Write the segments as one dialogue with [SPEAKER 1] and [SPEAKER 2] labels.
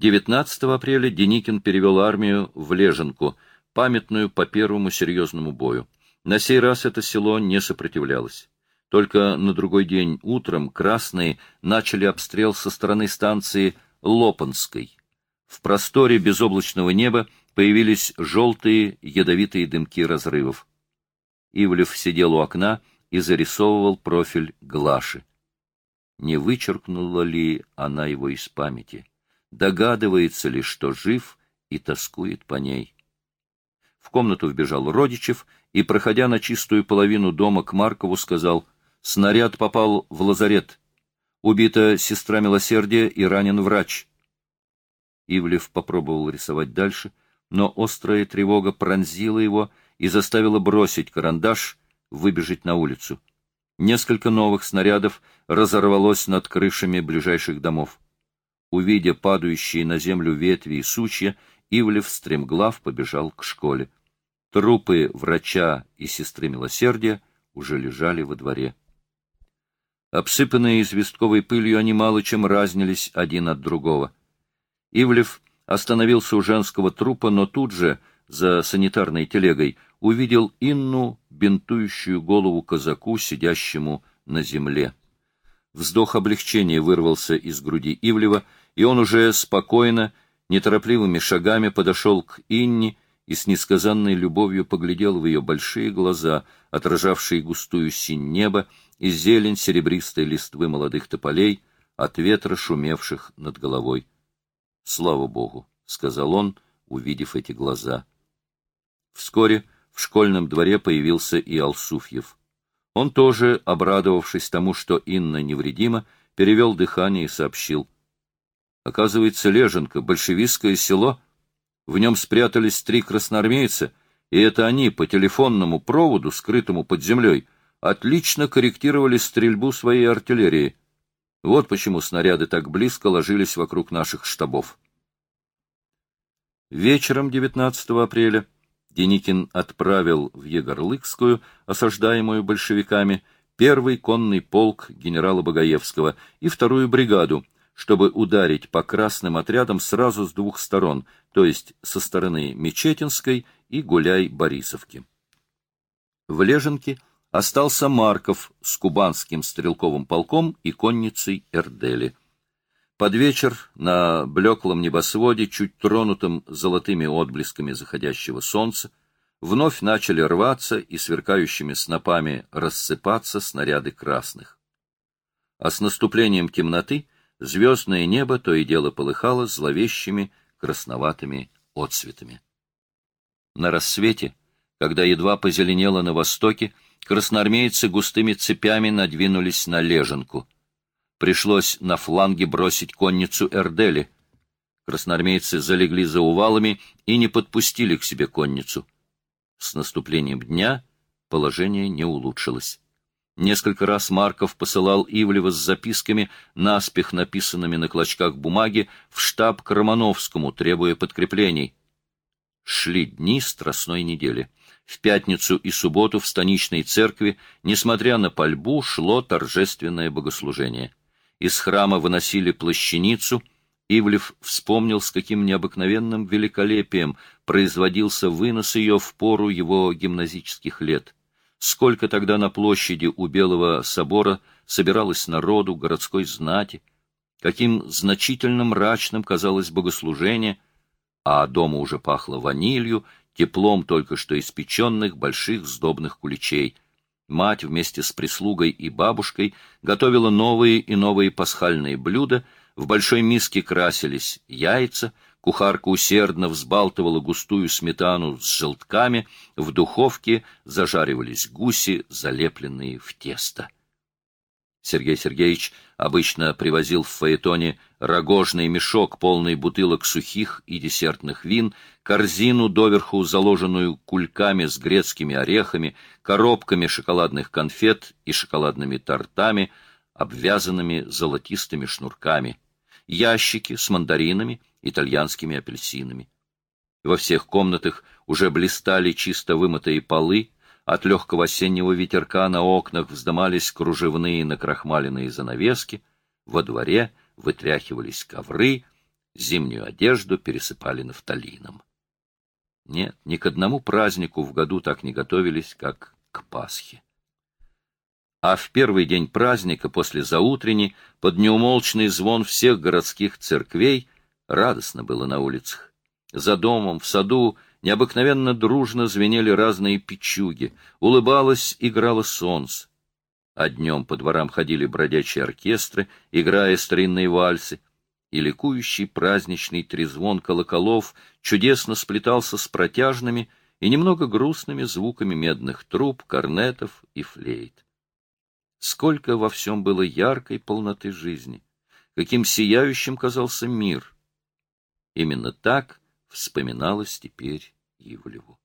[SPEAKER 1] 19 апреля Деникин перевел армию в Леженку, памятную по первому серьезному бою. На сей раз это село не сопротивлялось. Только на другой день утром красные начали обстрел со стороны станции Лопанской. В просторе безоблачного неба появились желтые ядовитые дымки разрывов. Ивлев сидел у окна и зарисовывал профиль Глаши. Не вычеркнула ли она его из памяти? Догадывается ли, что жив и тоскует по ней? В комнату вбежал Родичев и, проходя на чистую половину дома к Маркову, сказал, «Снаряд попал в лазарет. Убита сестра милосердия и ранен врач». Ивлев попробовал рисовать дальше, но острая тревога пронзила его и заставила бросить карандаш, выбежать на улицу. Несколько новых снарядов разорвалось над крышами ближайших домов. Увидя падающие на землю ветви и сучья, Ивлев стремглав побежал к школе. Трупы врача и сестры милосердия уже лежали во дворе. Обсыпанные известковой пылью, они мало чем разнились один от другого — Ивлев остановился у женского трупа, но тут же, за санитарной телегой, увидел Инну, бинтующую голову казаку, сидящему на земле. Вздох облегчения вырвался из груди Ивлева, и он уже спокойно, неторопливыми шагами подошел к Инне и с несказанной любовью поглядел в ее большие глаза, отражавшие густую синь неба и зелень серебристой листвы молодых тополей от ветра, шумевших над головой. Слава Богу, — сказал он, увидев эти глаза. Вскоре в школьном дворе появился и Алсуфьев. Он тоже, обрадовавшись тому, что Инна невредима, перевел дыхание и сообщил. Оказывается, Леженко — большевистское село. В нем спрятались три красноармейца, и это они по телефонному проводу, скрытому под землей, отлично корректировали стрельбу своей артиллерии. Вот почему снаряды так близко ложились вокруг наших штабов. Вечером 19 апреля Деникин отправил в Егорлыкскую, осаждаемую большевиками, первый конный полк генерала Багаевского и вторую бригаду, чтобы ударить по красным отрядам сразу с двух сторон, то есть со стороны Мечетинской и Гуляй-Борисовки. В Леженке остался Марков с кубанским стрелковым полком и конницей Эрдели. Под вечер на блеклом небосводе, чуть тронутым золотыми отблесками заходящего солнца, вновь начали рваться и сверкающими снопами рассыпаться снаряды красных. А с наступлением темноты звездное небо то и дело полыхало зловещими красноватыми отцветами. На рассвете, когда едва позеленело на востоке, красноармейцы густыми цепями надвинулись на Леженку. Пришлось на фланге бросить конницу Эрдели. Красноармейцы залегли за увалами и не подпустили к себе конницу. С наступлением дня положение не улучшилось. Несколько раз Марков посылал Ивлева с записками, наспех написанными на клочках бумаги, в штаб к Романовскому, требуя подкреплений. Шли дни страстной недели. В пятницу и субботу в станичной церкви, несмотря на пальбу, шло торжественное богослужение. Из храма выносили плащаницу. Ивлев вспомнил, с каким необыкновенным великолепием производился вынос ее в пору его гимназических лет. Сколько тогда на площади у Белого собора собиралось народу, городской знати, каким значительно мрачным казалось богослужение, а дома уже пахло ванилью, теплом только что испеченных больших сдобных куличей. Мать вместе с прислугой и бабушкой готовила новые и новые пасхальные блюда, в большой миске красились яйца, кухарка усердно взбалтывала густую сметану с желтками, в духовке зажаривались гуси, залепленные в тесто. Сергей Сергеевич обычно привозил в фаэтоне рогожный мешок, полный бутылок сухих и десертных вин, корзину, доверху заложенную кульками с грецкими орехами, коробками шоколадных конфет и шоколадными тортами, обвязанными золотистыми шнурками, ящики с мандаринами, итальянскими апельсинами. Во всех комнатах уже блистали чисто вымытые полы, от легкого осеннего ветерка на окнах вздымались кружевные накрахмаленные занавески, во дворе вытряхивались ковры, зимнюю одежду пересыпали нафталином. Нет, ни к одному празднику в году так не готовились, как к Пасхе. А в первый день праздника, после заутрени, под неумолчный звон всех городских церквей, радостно было на улицах. За домом, в саду, необыкновенно дружно звенели разные печуги, улыбалось, играло солнце. А днем по дворам ходили бродячие оркестры, играя старинные вальсы, и ликующий праздничный трезвон колоколов чудесно сплетался с протяжными и немного грустными звуками медных труб, корнетов и флейт. Сколько во всем было яркой полноты жизни, каким сияющим казался мир. Именно так вспоминалось теперь Ивлеву.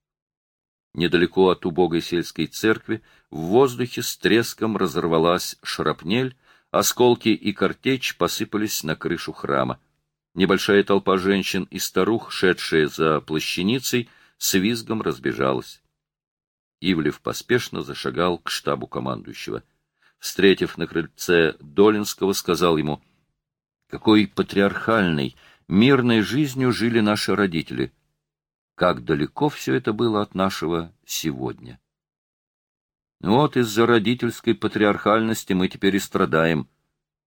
[SPEAKER 1] Недалеко от убогой сельской церкви в воздухе с треском разорвалась шрапнель, осколки и картечь посыпались на крышу храма. Небольшая толпа женщин и старух, шедшая за плащаницей, с визгом разбежалась. Ивлев поспешно зашагал к штабу командующего. Встретив на крыльце Долинского, сказал ему, «Какой патриархальной, мирной жизнью жили наши родители!» как далеко все это было от нашего сегодня. Вот из-за родительской патриархальности мы теперь и страдаем.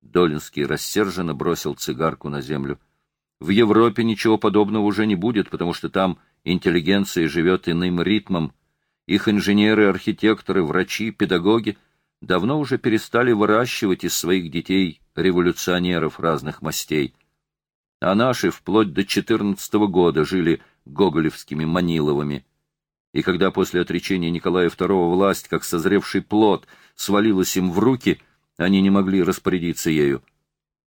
[SPEAKER 1] Долинский рассерженно бросил цигарку на землю. В Европе ничего подобного уже не будет, потому что там интеллигенция живет иным ритмом. Их инженеры, архитекторы, врачи, педагоги давно уже перестали выращивать из своих детей революционеров разных мастей. А наши вплоть до четырнадцатого года жили гоголевскими Маниловыми. И когда после отречения Николая II власть, как созревший плод, свалилась им в руки, они не могли распорядиться ею.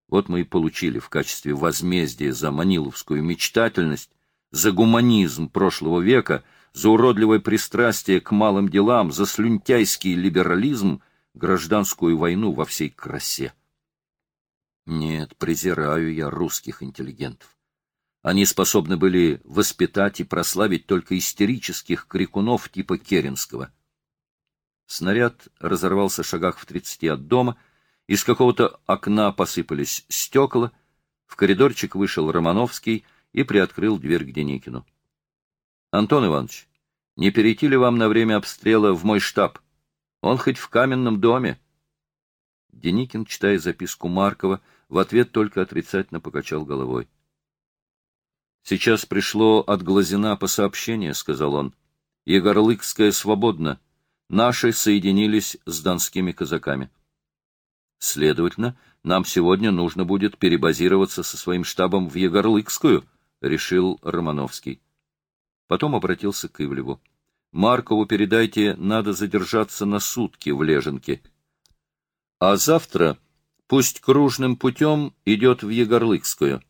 [SPEAKER 1] Вот мы и получили в качестве возмездия за маниловскую мечтательность, за гуманизм прошлого века, за уродливое пристрастие к малым делам, за слюнтяйский либерализм, гражданскую войну во всей красе. Нет, презираю я русских интеллигентов. Они способны были воспитать и прославить только истерических крикунов типа Керенского. Снаряд разорвался в шагах в тридцати от дома, из какого-то окна посыпались стекла, в коридорчик вышел Романовский и приоткрыл дверь к Деникину. — Антон Иванович, не перейти ли вам на время обстрела в мой штаб? Он хоть в каменном доме. Деникин, читая записку Маркова, в ответ только отрицательно покачал головой. —— Сейчас пришло от Глазина по сообщению, — сказал он. — Егорлыкская свободна. Наши соединились с донскими казаками. Следовательно, нам сегодня нужно будет перебазироваться со своим штабом в Егорлыкскую, — решил Романовский. Потом обратился к Ивлеву. — Маркову передайте, надо задержаться на сутки в Леженке. А завтра пусть кружным путем идет в Егорлыкскую.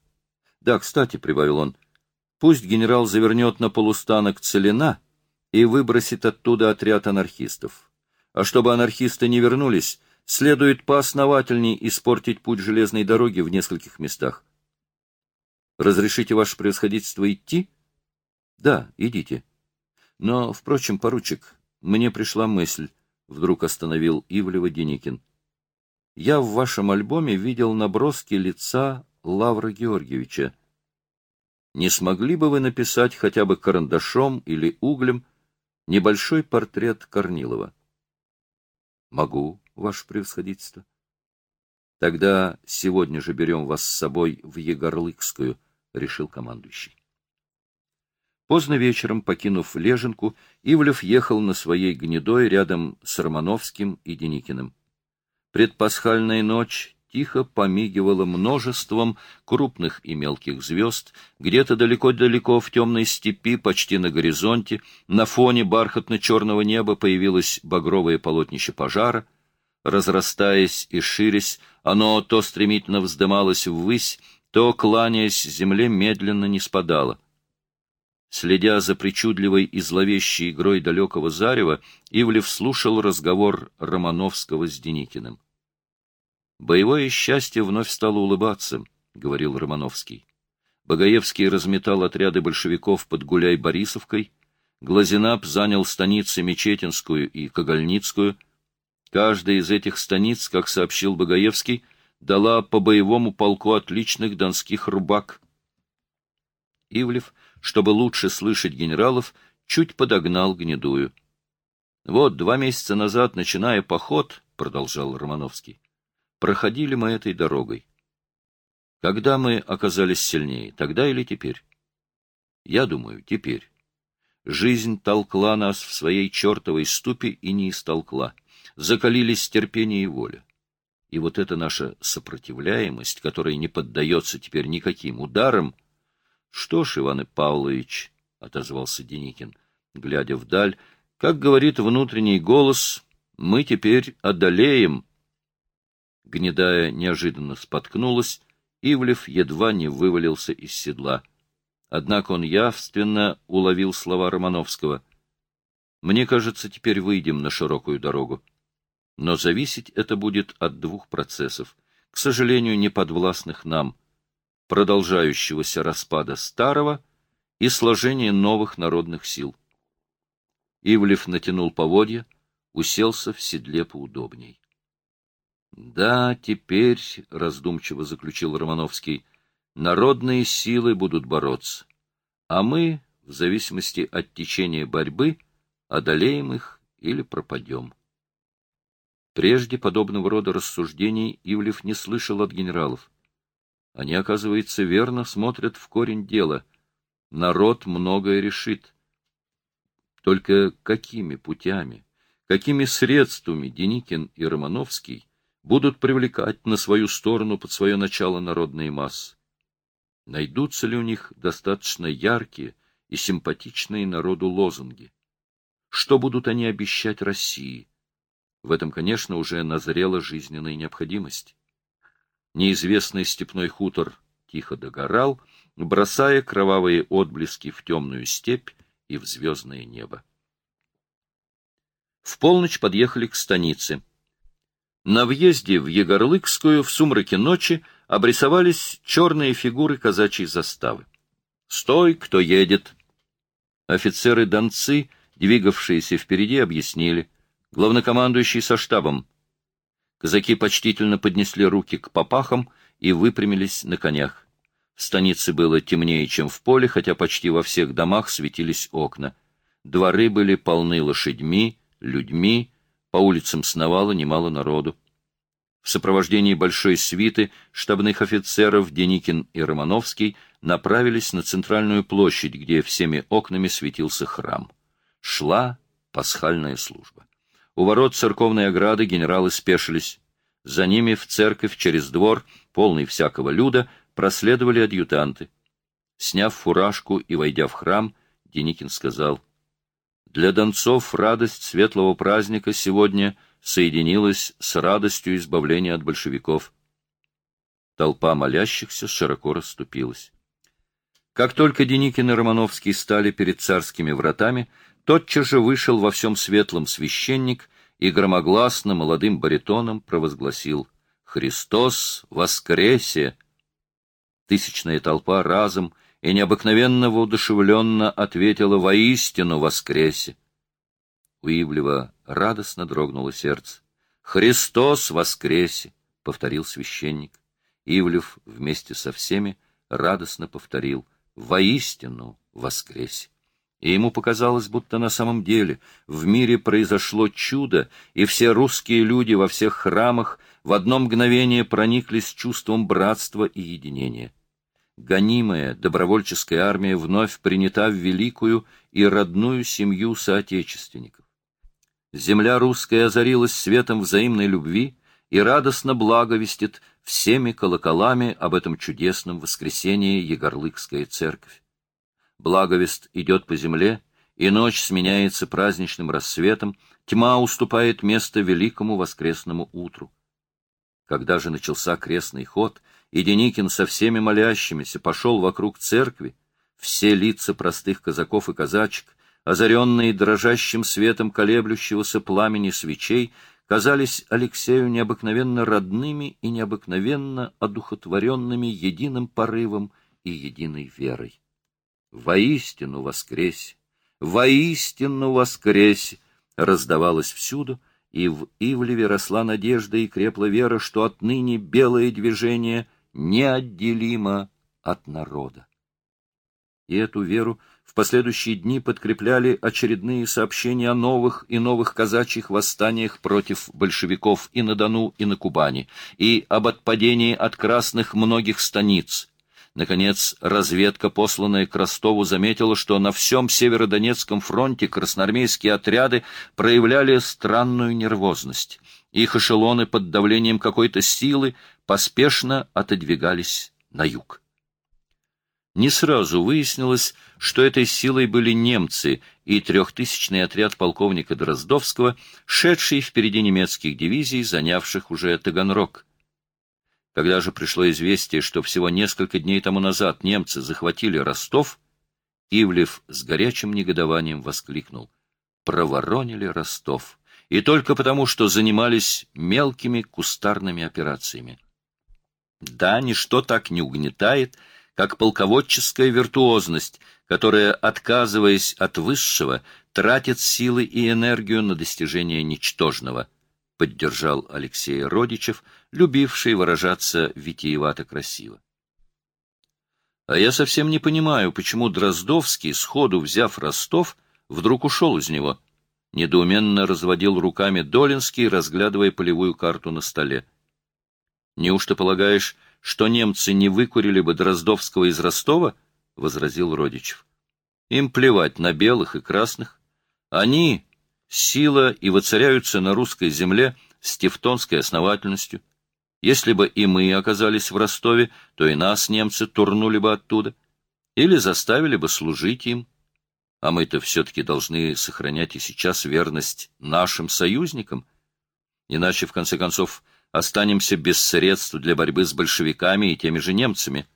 [SPEAKER 1] Да, кстати, — прибавил он, — пусть генерал завернет на полустанок Целина и выбросит оттуда отряд анархистов. А чтобы анархисты не вернулись, следует поосновательней испортить путь железной дороги в нескольких местах. Разрешите, ваше превосходительство, идти? Да, идите. Но, впрочем, поручик, мне пришла мысль, — вдруг остановил Ивлева Деникин. Я в вашем альбоме видел наброски лица Лавра Георгиевича. Не смогли бы вы написать хотя бы карандашом или углем небольшой портрет Корнилова? Могу, ваше превосходительство. Тогда сегодня же берем вас с собой в Егорлыкскую, решил командующий. Поздно вечером, покинув Леженку, Ивлев ехал на своей гнедой рядом с Романовским и Деникиным. Предпасхальная ночь тихо помигивало множеством крупных и мелких звезд, где-то далеко-далеко в темной степи, почти на горизонте, на фоне бархатно-черного неба появилось багровое полотнище пожара. Разрастаясь и ширясь, оно то стремительно вздымалось ввысь, то, кланяясь земле, медленно не спадало. Следя за причудливой и зловещей игрой далекого зарева, Ивлев слушал разговор Романовского с Деникиным. Боевое счастье вновь стало улыбаться, — говорил Романовский. Багаевский разметал отряды большевиков под Гуляй-Борисовкой, Глазенап занял станицы Мечетинскую и Когольницкую. Каждая из этих станиц, как сообщил Багаевский, дала по боевому полку отличных донских рубак. Ивлев, чтобы лучше слышать генералов, чуть подогнал гнедую. Вот два месяца назад, начиная поход, — продолжал Романовский, — проходили мы этой дорогой. Когда мы оказались сильнее, тогда или теперь? Я думаю, теперь. Жизнь толкла нас в своей чертовой ступе и не истолкла. Закалились терпение и воля. И вот эта наша сопротивляемость, которая не поддается теперь никаким ударам... — Что ж, Иван Павлович, — отозвался Деникин, глядя вдаль, — как говорит внутренний голос, мы теперь одолеем. Гнедая неожиданно споткнулась, Ивлев едва не вывалился из седла. Однако он явственно уловил слова Романовского. «Мне кажется, теперь выйдем на широкую дорогу. Но зависеть это будет от двух процессов, к сожалению, не подвластных нам, продолжающегося распада старого и сложения новых народных сил». Ивлев натянул поводья, уселся в седле поудобней. Да, теперь, — раздумчиво заключил Романовский, — народные силы будут бороться, а мы, в зависимости от течения борьбы, одолеем их или пропадем. Прежде подобного рода рассуждений Ивлев не слышал от генералов. Они, оказывается, верно смотрят в корень дела. Народ многое решит. Только какими путями, какими средствами Деникин и Романовский будут привлекать на свою сторону под свое начало народные массы. Найдутся ли у них достаточно яркие и симпатичные народу лозунги? Что будут они обещать России? В этом, конечно, уже назрела жизненная необходимость. Неизвестный степной хутор тихо догорал, бросая кровавые отблески в темную степь и в звездное небо. В полночь подъехали к станице. На въезде в Егорлыкскую в сумраке ночи обрисовались черные фигуры казачьей заставы. «Стой, кто едет!» Офицеры-донцы, двигавшиеся впереди, объяснили. Главнокомандующий со штабом. Казаки почтительно поднесли руки к попахам и выпрямились на конях. В станице было темнее, чем в поле, хотя почти во всех домах светились окна. Дворы были полны лошадьми, людьми, по улицам сновало немало народу. В сопровождении большой свиты штабных офицеров Деникин и Романовский направились на центральную площадь, где всеми окнами светился храм. Шла пасхальная служба. У ворот церковной ограды генералы спешились. За ними в церковь через двор, полный всякого люда, проследовали адъютанты. Сняв фуражку и войдя в храм, Деникин сказал — для донцов радость светлого праздника сегодня соединилась с радостью избавления от большевиков. Толпа молящихся широко расступилась. Как только Деникин и Романовский стали перед царскими вратами, тотчас же вышел во всем светлом священник и громогласно молодым баритоном провозгласил «Христос воскресе!» Тысячная толпа разом и необыкновенно воодушевленно ответила «Воистину воскресе!» У Ивлева радостно дрогнуло сердце. «Христос воскресе!» — повторил священник. Ивлев вместе со всеми радостно повторил «Воистину воскресе!» И ему показалось, будто на самом деле в мире произошло чудо, и все русские люди во всех храмах в одно мгновение прониклись чувством братства и единения гонимая добровольческая армия вновь принята в великую и родную семью соотечественников. Земля русская озарилась светом взаимной любви и радостно благовестит всеми колоколами об этом чудесном воскресении Егорлыкская церковь. Благовест идет по земле, и ночь сменяется праздничным рассветом, тьма уступает место великому воскресному утру. Когда же начался крестный ход — и Деникин со всеми молящимися пошел вокруг церкви, все лица простых казаков и казачек, озаренные дрожащим светом колеблющегося пламени свечей, казались Алексею необыкновенно родными и необыкновенно одухотворенными единым порывом и единой верой. «Воистину воскресе! Воистину воскресе!» раздавалось всюду, и в Ивлеве росла надежда и крепла вера, что отныне белое движение — неотделимо от народа. И эту веру в последующие дни подкрепляли очередные сообщения о новых и новых казачьих восстаниях против большевиков и на Дону, и на Кубани, и об отпадении от красных многих станиц. Наконец, разведка, посланная к Ростову, заметила, что на всем Северодонецком фронте красноармейские отряды проявляли странную нервозность. Их эшелоны под давлением какой-то силы поспешно отодвигались на юг. Не сразу выяснилось, что этой силой были немцы и трехтысячный отряд полковника Дроздовского, шедший впереди немецких дивизий, занявших уже Таганрог. Когда же пришло известие, что всего несколько дней тому назад немцы захватили Ростов, Ивлев с горячим негодованием воскликнул «Проворонили Ростов!» И только потому, что занимались мелкими кустарными операциями. Да, ничто так не угнетает, как полководческая виртуозность, которая, отказываясь от высшего, тратит силы и энергию на достижение ничтожного, поддержал Алексей Родичев, любивший выражаться витиевато красиво. А я совсем не понимаю, почему Дроздовский, сходу взяв Ростов, вдруг ушел из него. Недоуменно разводил руками Долинский, разглядывая полевую карту на столе. Неужто полагаешь, что немцы не выкурили бы Дроздовского из Ростова? — возразил Родичев. Им плевать на белых и красных. Они — сила и воцаряются на русской земле с тевтонской основательностью. Если бы и мы оказались в Ростове, то и нас немцы турнули бы оттуда. Или заставили бы служить им. А мы-то все-таки должны сохранять и сейчас верность нашим союзникам. Иначе, в конце концов, останемся без средств для борьбы с большевиками и теми же немцами.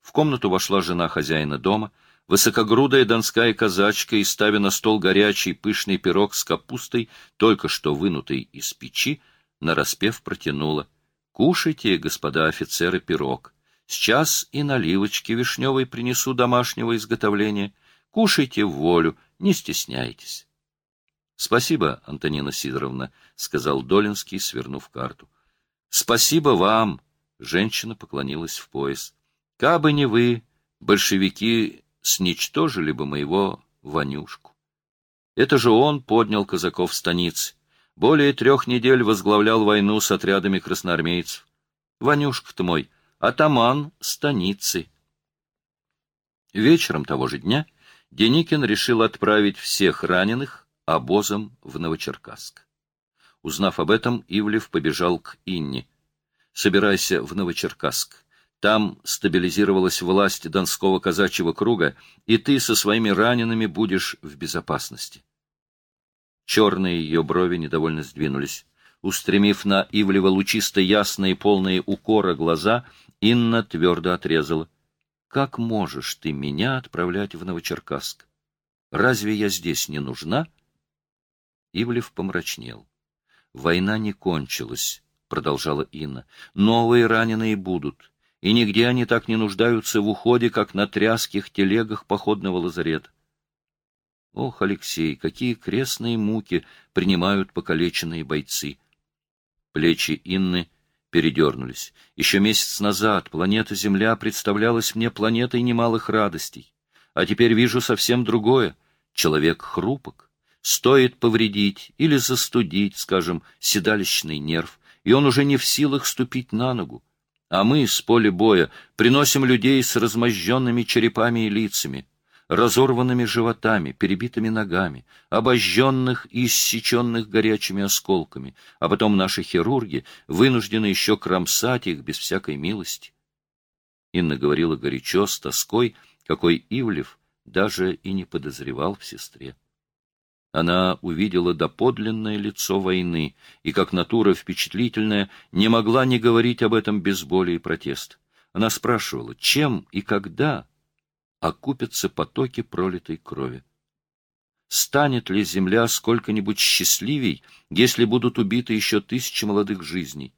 [SPEAKER 1] В комнату вошла жена хозяина дома, высокогрудая донская казачка, и, ставя на стол горячий пышный пирог с капустой, только что вынутый из печи, нараспев протянула. «Кушайте, господа офицеры, пирог. Сейчас и наливочки вишневой принесу домашнего изготовления. Кушайте в волю, не стесняйтесь». — Спасибо, Антонина Сидоровна, — сказал Долинский, свернув карту. — Спасибо вам, — женщина поклонилась в пояс. — Кабы не вы, большевики сничтожили бы моего Ванюшку. Это же он поднял казаков в станице. Более трех недель возглавлял войну с отрядами красноармейцев. Ванюшка-то мой, атаман станицы. Вечером того же дня Деникин решил отправить всех раненых обозом в Новочеркасск. Узнав об этом, Ивлев побежал к Инне. «Собирайся в Новочеркасск. Там стабилизировалась власть Донского казачьего круга, и ты со своими ранеными будешь в безопасности». Черные ее брови недовольно сдвинулись. Устремив на Ивлева лучисто ясные, полные укора глаза, Инна твердо отрезала. «Как можешь ты меня отправлять в Новочеркасск? Разве я здесь не нужна?» Ивлев помрачнел. «Война не кончилась», — продолжала Инна. «Новые раненые будут, и нигде они так не нуждаются в уходе, как на тряских телегах походного лазарета. Ох, Алексей, какие крестные муки принимают покалеченные бойцы!» Плечи Инны передернулись. Еще месяц назад планета Земля представлялась мне планетой немалых радостей, а теперь вижу совсем другое. Человек хрупок, Стоит повредить или застудить, скажем, седалищный нерв, и он уже не в силах ступить на ногу. А мы с поля боя приносим людей с размозженными черепами и лицами, разорванными животами, перебитыми ногами, обожженных и иссеченных горячими осколками, а потом наши хирурги вынуждены еще кромсать их без всякой милости. Инна говорила горячо, с тоской, какой Ивлев даже и не подозревал в сестре. Она увидела доподлинное лицо войны и, как натура впечатлительная, не могла не говорить об этом без боли и протеста. Она спрашивала, чем и когда окупятся потоки пролитой крови. Станет ли земля сколько-нибудь счастливей, если будут убиты еще тысячи молодых жизней?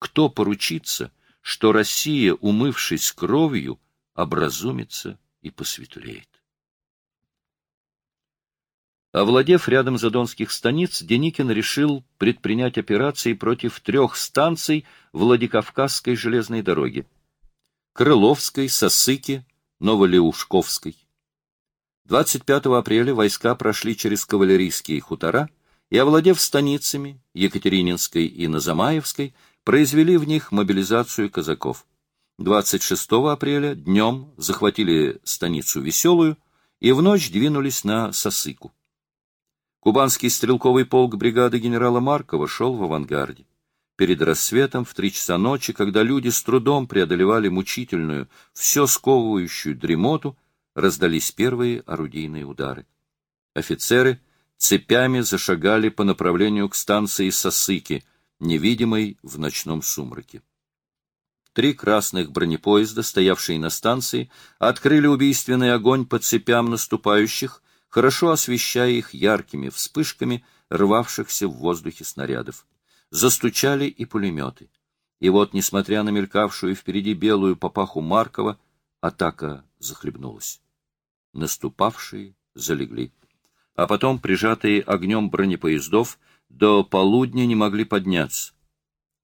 [SPEAKER 1] Кто поручится, что Россия, умывшись кровью, образумится и посветлеет? Овладев рядом задонских станиц, Деникин решил предпринять операции против трех станций Владикавказской железной дороги — Крыловской, Сосыки, Новолеушковской. 25 апреля войска прошли через кавалерийские хутора и, овладев станицами Екатерининской и Назамаевской, произвели в них мобилизацию казаков. 26 апреля днем захватили станицу Веселую и в ночь двинулись на Сосыку. Кубанский стрелковый полк бригады генерала Маркова шел в авангарде. Перед рассветом в три часа ночи, когда люди с трудом преодолевали мучительную, все сковывающую дремоту, раздались первые орудийные удары. Офицеры цепями зашагали по направлению к станции Сосыки, невидимой в ночном сумраке. Три красных бронепоезда, стоявшие на станции, открыли убийственный огонь по цепям наступающих, хорошо освещая их яркими вспышками рвавшихся в воздухе снарядов. Застучали и пулеметы. И вот, несмотря на мелькавшую впереди белую попаху Маркова, атака захлебнулась. Наступавшие залегли. А потом, прижатые огнем бронепоездов, до полудня не могли подняться.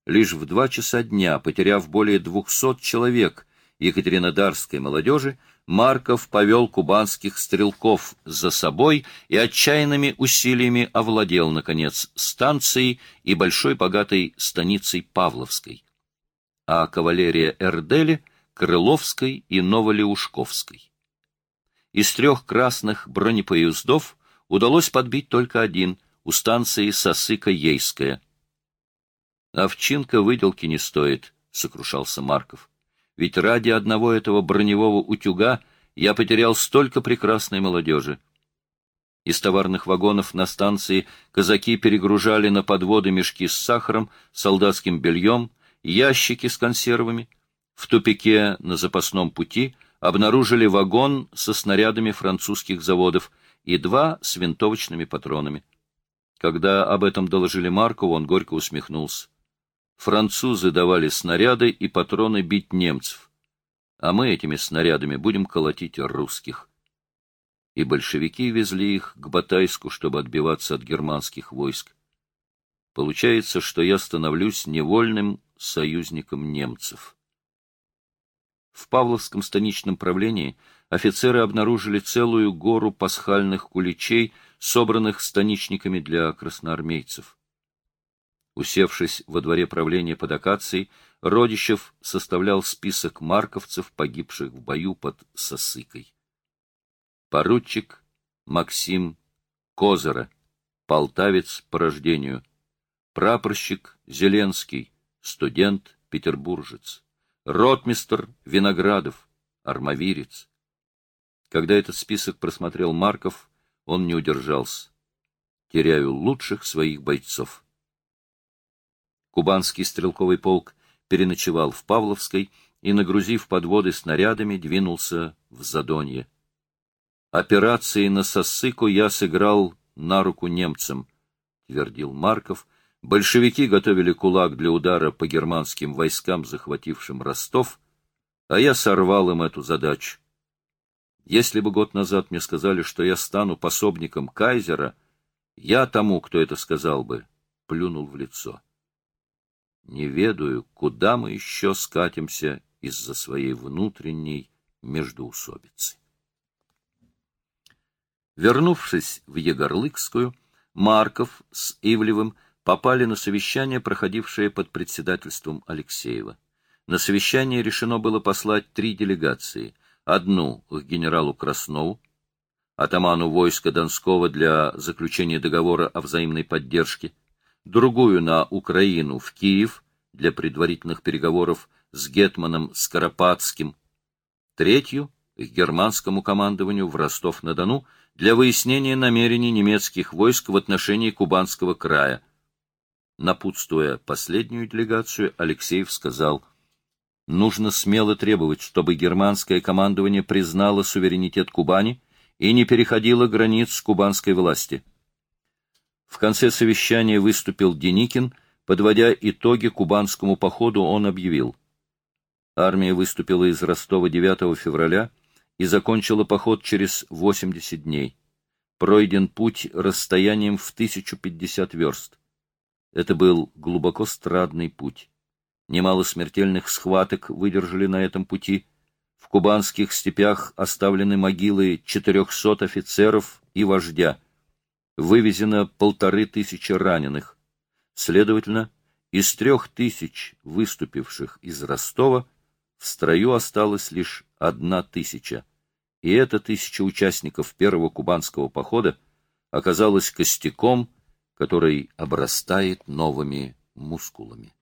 [SPEAKER 1] Лишь в два часа дня, потеряв более двухсот человек екатеринодарской молодежи, Марков повел кубанских стрелков за собой и отчаянными усилиями овладел, наконец, станцией и большой богатой станицей Павловской, а кавалерия Эрдели — Крыловской и Новолеушковской. Из трех красных бронепоездов удалось подбить только один у станции Сосыка-Ейская. «Овчинка выделки не стоит», — сокрушался Марков. «Ведь ради одного этого броневого утюга я потерял столько прекрасной молодежи». Из товарных вагонов на станции казаки перегружали на подводы мешки с сахаром, солдатским бельем, ящики с консервами. В тупике на запасном пути — обнаружили вагон со снарядами французских заводов и два с винтовочными патронами. Когда об этом доложили Маркову, он горько усмехнулся. Французы давали снаряды и патроны бить немцев, а мы этими снарядами будем колотить русских. И большевики везли их к Батайску, чтобы отбиваться от германских войск. Получается, что я становлюсь невольным союзником немцев. В Павловском станичном правлении офицеры обнаружили целую гору пасхальных куличей, собранных станичниками для красноармейцев. Усевшись во дворе правления под акацией, Родищев составлял список марковцев, погибших в бою под Сосыкой. Поручик Максим Козера, полтавец по рождению. Прапорщик Зеленский, студент, петербуржец ротмистр Виноградов, армавирец. Когда этот список просмотрел Марков, он не удержался. Теряю лучших своих бойцов. Кубанский стрелковый полк переночевал в Павловской и, нагрузив подводы снарядами, двинулся в Задонье. Операции на Сосыку я сыграл на руку немцам, — твердил Марков, Большевики готовили кулак для удара по германским войскам, захватившим Ростов, а я сорвал им эту задачу. Если бы год назад мне сказали, что я стану пособником кайзера, я тому, кто это сказал бы, плюнул в лицо. Не ведаю, куда мы еще скатимся из-за своей внутренней междоусобицы. Вернувшись в Егорлыкскую, Марков с Ивлевым попали на совещание, проходившее под председательством Алексеева. На совещание решено было послать три делегации. Одну к генералу Краснову, атаману войска Донского для заключения договора о взаимной поддержке, другую на Украину, в Киев, для предварительных переговоров с Гетманом Скоропадским, третью — к германскому командованию в Ростов-на-Дону для выяснения намерений немецких войск в отношении Кубанского края — Напутствуя последнюю делегацию, Алексеев сказал, «Нужно смело требовать, чтобы германское командование признало суверенитет Кубани и не переходило границ кубанской власти». В конце совещания выступил Деникин, подводя итоги кубанскому походу, он объявил. Армия выступила из Ростова 9 февраля и закончила поход через 80 дней. Пройден путь расстоянием в 1050 верст. Это был глубоко страдный путь. Немало смертельных схваток выдержали на этом пути. В кубанских степях оставлены могилы 400 офицеров и вождя. Вывезено полторы тысячи раненых. Следовательно, из трех тысяч выступивших из Ростова в строю осталось лишь одна тысяча, и эта тысяча участников первого кубанского похода оказалась костяком, который обрастает новыми мускулами.